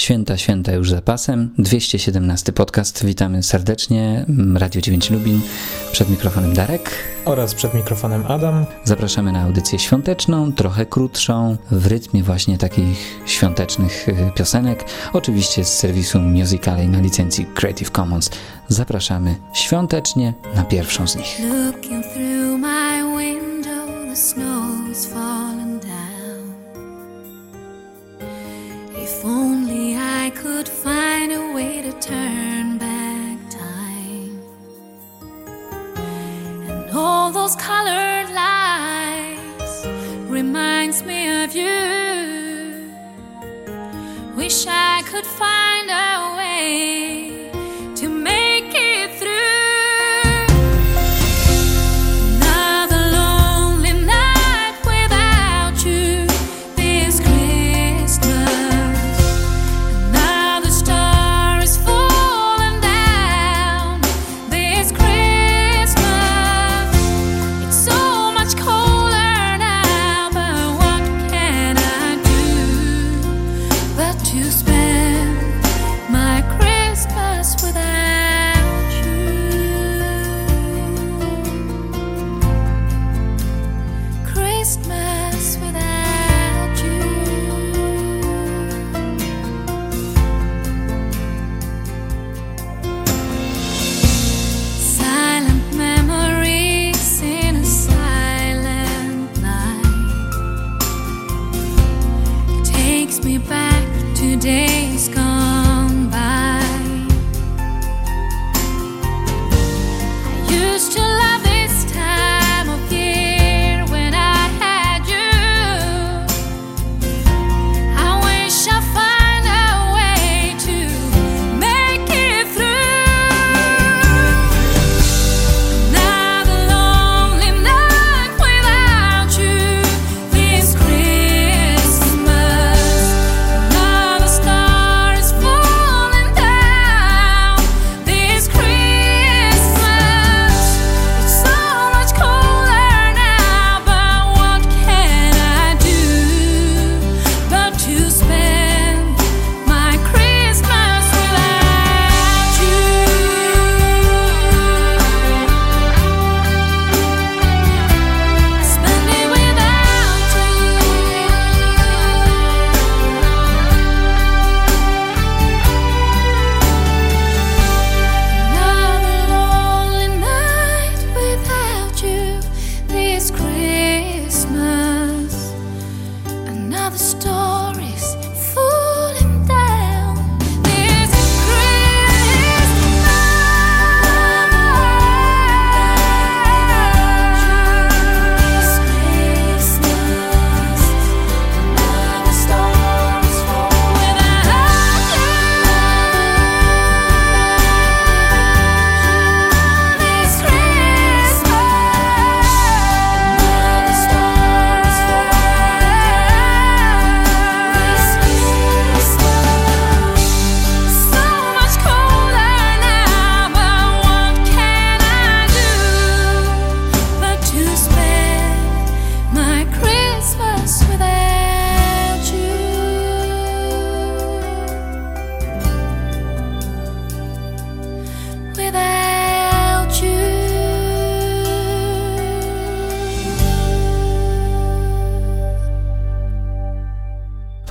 Święta, święta już za pasem. 217 podcast. Witamy serdecznie. Radio 9 Lubin. Przed mikrofonem Darek. Oraz przed mikrofonem Adam. Zapraszamy na audycję świąteczną, trochę krótszą, w rytmie właśnie takich świątecznych y, piosenek. Oczywiście z serwisu Musicalej na licencji Creative Commons. Zapraszamy świątecznie na pierwszą z nich. Could find a way to turn back time. And all those colored lights reminds me of you. Wish I could find a way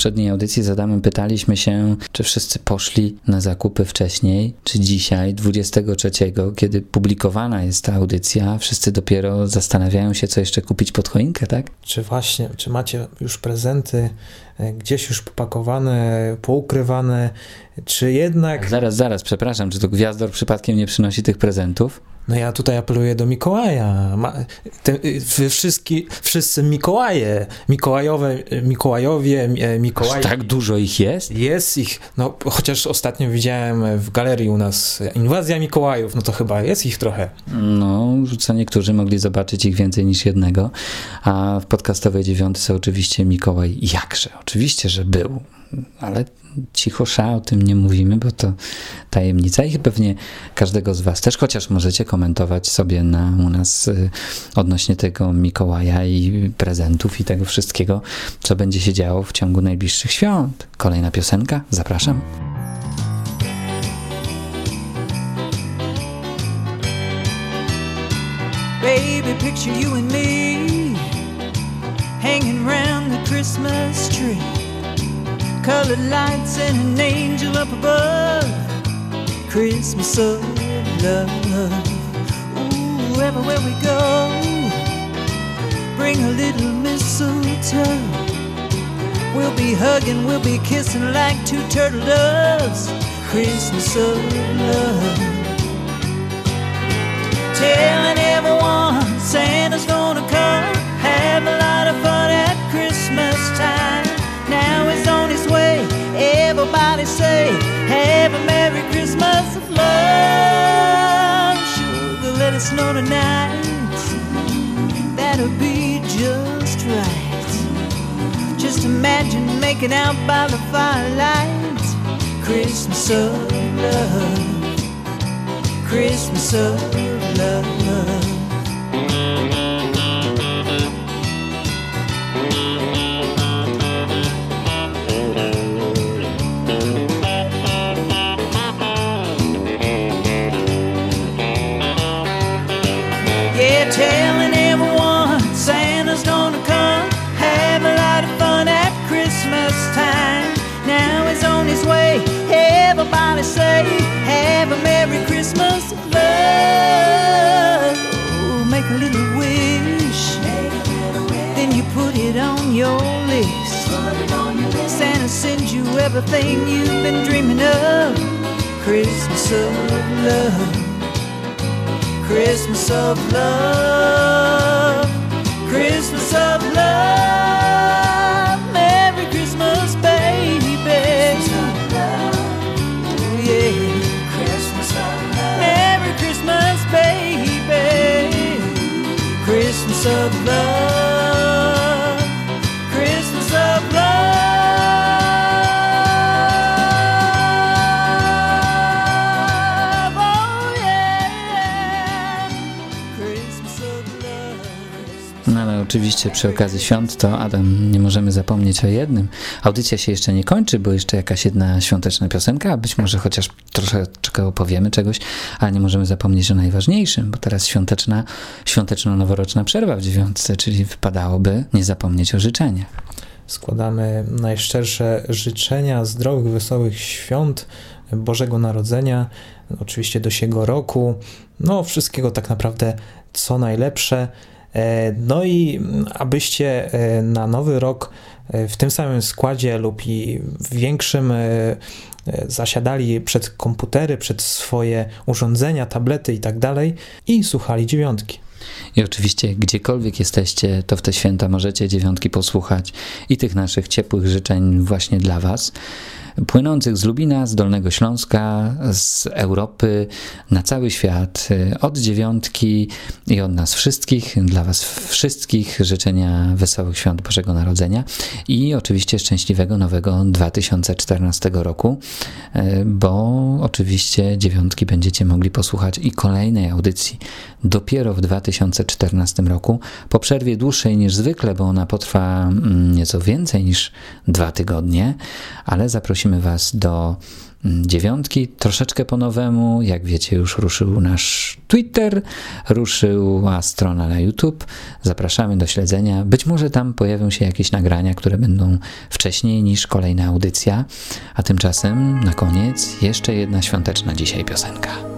poprzedniej audycji z Adamem pytaliśmy się, czy wszyscy poszli na zakupy wcześniej, czy dzisiaj, 23, kiedy publikowana jest ta audycja, wszyscy dopiero zastanawiają się, co jeszcze kupić pod choinkę, tak? Czy właśnie, czy macie już prezenty e, gdzieś już popakowane, poukrywane, czy jednak... Zaraz, zaraz, przepraszam, czy to Gwiazdor przypadkiem nie przynosi tych prezentów? No ja tutaj apeluję do Mikołaja. Ma, te, wy wszyscy, wszyscy Mikołaje, Mikołajowe, Mikołajowie, e, Mikołaje. Aż tak dużo ich jest? Jest ich, no chociaż ostatnio widziałem w galerii u nas inwazja Mikołajów, no to chyba jest ich trochę. No, co niektórzy mogli zobaczyć ich więcej niż jednego, a w podcastowej dziewiątce oczywiście Mikołaj jakże, oczywiście, że był, ale cicho sza o tym nie mówimy, bo to tajemnica i pewnie każdego z Was też, chociaż możecie komentować sobie na, u nas y, odnośnie tego Mikołaja i prezentów i tego wszystkiego, co będzie się działo w ciągu najbliższych świąt. Kolejna piosenka, zapraszam. Baby, picture you and me hanging round the Christmas tree. Colored lights and an angel up above. Christmas of love. Ooh, everywhere we go, bring a little mistletoe. We'll be hugging, we'll be kissing like two turtle doves. Christmas of love telling everyone Santa's gonna come. Have a lot Have a Merry Christmas of love. Sugar, let it snow tonight. That'll be just right. Just imagine making out by the firelight. Christmas of love. Christmas of love. to say, have a Merry Christmas, love. Oh, make a little wish, then you put it on your list. Santa sends you everything you've been dreaming of. Christmas of love, Christmas of love. Oczywiście przy okazji świąt, to Adam, nie możemy zapomnieć o jednym. Audycja się jeszcze nie kończy, bo jeszcze jakaś jedna świąteczna piosenka, a być może chociaż troszeczkę opowiemy czegoś, ale nie możemy zapomnieć o najważniejszym, bo teraz świąteczna, świąteczno-noworoczna przerwa w dziewiątce, czyli wypadałoby nie zapomnieć o życzeniach. Składamy najszczersze życzenia zdrowych, wesołych świąt, Bożego Narodzenia, oczywiście do siego roku, no wszystkiego tak naprawdę co najlepsze. E, no i abyście e, na nowy rok e, w tym samym składzie lub i w większym zasiadali przed komputery, przed swoje urządzenia, tablety i tak dalej i słuchali dziewiątki. I oczywiście, gdziekolwiek jesteście, to w te święta możecie dziewiątki posłuchać i tych naszych ciepłych życzeń właśnie dla Was płynących z Lubina, z Dolnego Śląska, z Europy na cały świat. Od dziewiątki i od nas wszystkich, dla Was wszystkich życzenia wesołych świąt Bożego Narodzenia i oczywiście szczęśliwego nowego 2014 roku, bo oczywiście dziewiątki będziecie mogli posłuchać i kolejnej audycji dopiero w 2014 roku, po przerwie dłuższej niż zwykle, bo ona potrwa mm, nieco więcej niż dwa tygodnie, ale zaprosimy Was do mm, dziewiątki, troszeczkę po nowemu. Jak wiecie, już ruszył nasz Twitter, ruszyła strona na YouTube. Zapraszamy do śledzenia. Być może tam pojawią się jakieś nagrania, które będą wcześniej niż kolejna audycja. A tymczasem na koniec jeszcze jedna świąteczna dzisiaj piosenka.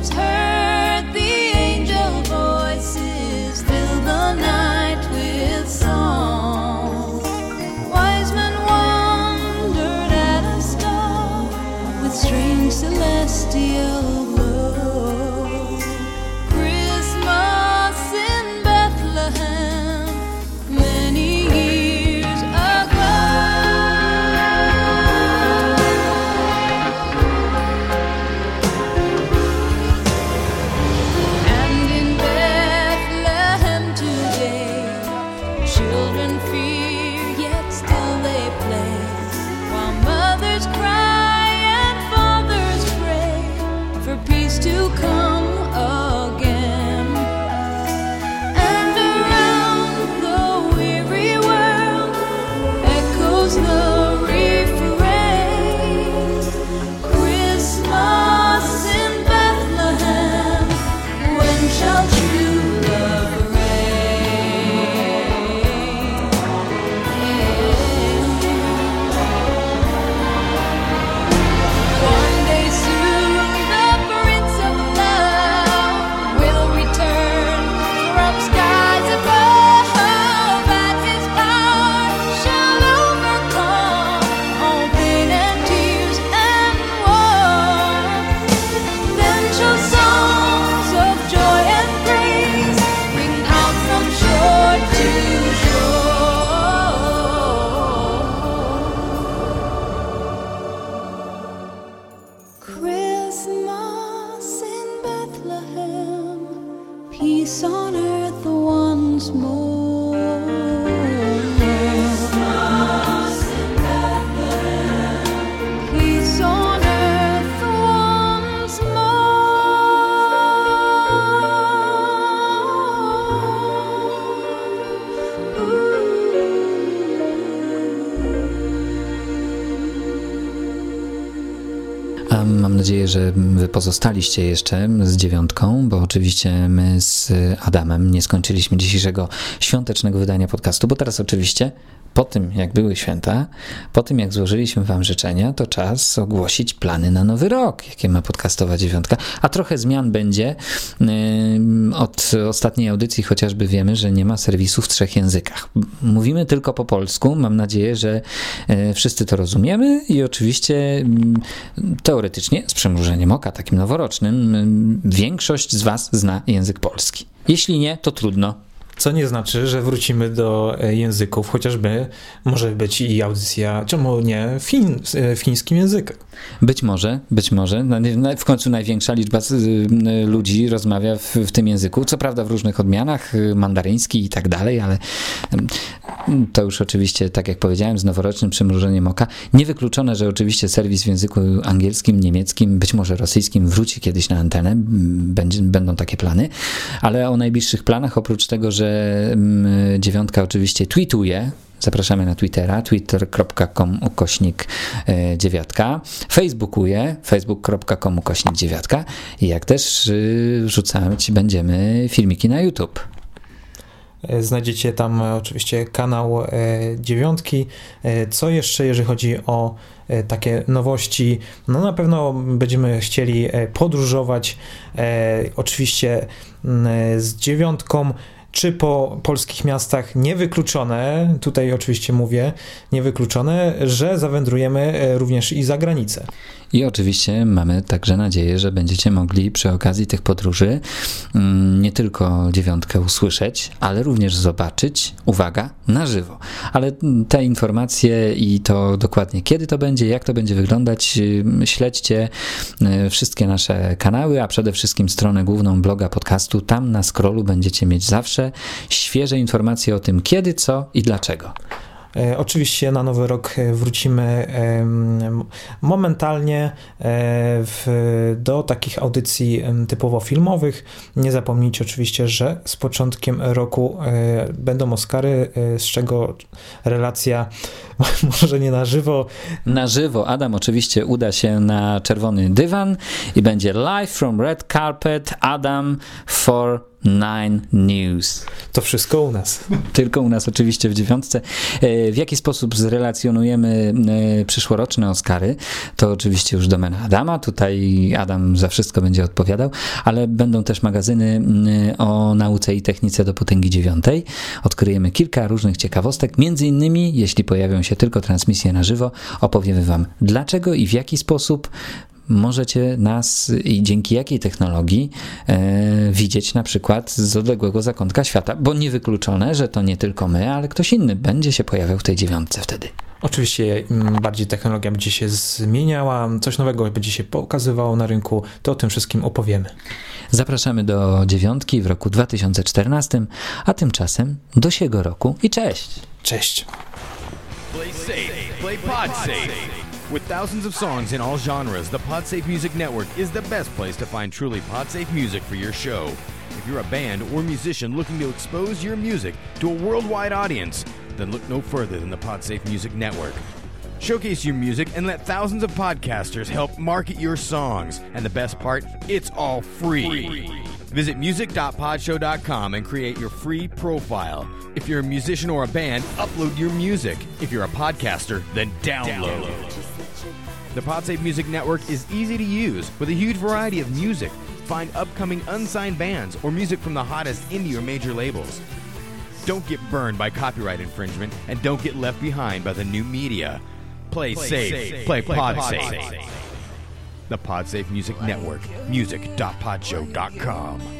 words hurt. Nadzieję, że wy pozostaliście jeszcze z dziewiątką, bo oczywiście my z Adamem nie skończyliśmy dzisiejszego świątecznego wydania podcastu, bo teraz oczywiście po tym, jak były święta, po tym, jak złożyliśmy Wam życzenia, to czas ogłosić plany na nowy rok, jakie ma podcastowa dziewiątka. A trochę zmian będzie. Od ostatniej audycji chociażby wiemy, że nie ma serwisu w trzech językach. Mówimy tylko po polsku. Mam nadzieję, że e, wszyscy to rozumiemy i oczywiście teoretycznie, z przymrużeniem oka takim noworocznym, większość z Was zna język polski. Jeśli nie, to trudno co nie znaczy, że wrócimy do e, języków, chociażby może być i audycja, czemu nie, fin, e, fińskim języku. Być może, być może. W końcu największa liczba ludzi rozmawia w, w tym języku, co prawda w różnych odmianach, y, mandaryński i tak dalej, ale to już oczywiście, tak jak powiedziałem, z noworocznym przymrużeniem oka. Niewykluczone, że oczywiście serwis w języku angielskim, niemieckim, być może rosyjskim wróci kiedyś na antenę, będzie, będą takie plany, ale o najbliższych planach, oprócz tego, że dziewiątka oczywiście tweetuje, Zapraszamy na Twittera, twitter.com ukośnik e, dziewiatka. Facebookuje, facebook.com ukośnik dziewiatka. I jak też y, rzucać będziemy filmiki na YouTube. E, znajdziecie tam oczywiście kanał e, dziewiątki. Co jeszcze, jeżeli chodzi o takie nowości? No na pewno będziemy chcieli podróżować. Oczywiście z dziewiątką czy po polskich miastach niewykluczone, tutaj oczywiście mówię, niewykluczone, że zawędrujemy e, również i za granicę. I oczywiście mamy także nadzieję, że będziecie mogli przy okazji tych podróży mm, nie tylko dziewiątkę usłyszeć, ale również zobaczyć, uwaga, na żywo. Ale te informacje i to dokładnie kiedy to będzie, jak to będzie wyglądać, y, śledźcie wszystkie nasze kanały, a przede wszystkim stronę główną bloga podcastu. Tam na scrollu będziecie mieć zawsze świeże informacje o tym kiedy, co i dlaczego. E, oczywiście na nowy rok e, wrócimy momentalnie e, w, do takich audycji typowo filmowych. Nie zapomnijcie oczywiście, że z początkiem roku będą Oscary, z czego relacja może nie na żywo. Na żywo. Adam oczywiście uda się na czerwony dywan i będzie live from red carpet Adam for Nine News. To wszystko u nas. Tylko u nas oczywiście w dziewiątce. E, w jaki sposób zrelacjonujemy e, przyszłoroczne Oscary? To oczywiście już domena Adama. Tutaj Adam za wszystko będzie odpowiadał, ale będą też magazyny o nauce i technice do potęgi dziewiątej. Odkryjemy kilka różnych ciekawostek. Między innymi, jeśli pojawią się tylko transmisje na żywo, opowiemy Wam dlaczego i w jaki sposób możecie nas i dzięki jakiej technologii e, widzieć na przykład z odległego zakątka świata, bo niewykluczone, że to nie tylko my, ale ktoś inny będzie się pojawiał w tej dziewiątce wtedy. Oczywiście im bardziej technologia będzie się zmieniała, coś nowego będzie się pokazywało na rynku, to o tym wszystkim opowiemy. Zapraszamy do dziewiątki w roku 2014, a tymczasem do siego roku i cześć! Cześć! Play safe, play pod safe. With thousands of songs in all genres, the PodSafe Music Network is the best place to find truly PodSafe music for your show. If you're a band or musician looking to expose your music to a worldwide audience, then look no further than the PodSafe Music Network. Showcase your music and let thousands of podcasters help market your songs. And the best part, it's all free. free. Visit music.podshow.com and create your free profile. If you're a musician or a band, upload your music. If you're a podcaster, then download. download. The PodSafe Music Network is easy to use with a huge variety of music. Find upcoming unsigned bands or music from the hottest indie or major labels. Don't get burned by copyright infringement and don't get left behind by the new media. Play, play safe, safe, play, play pod, pod. The PodSafe Music Network, music.podshow.com.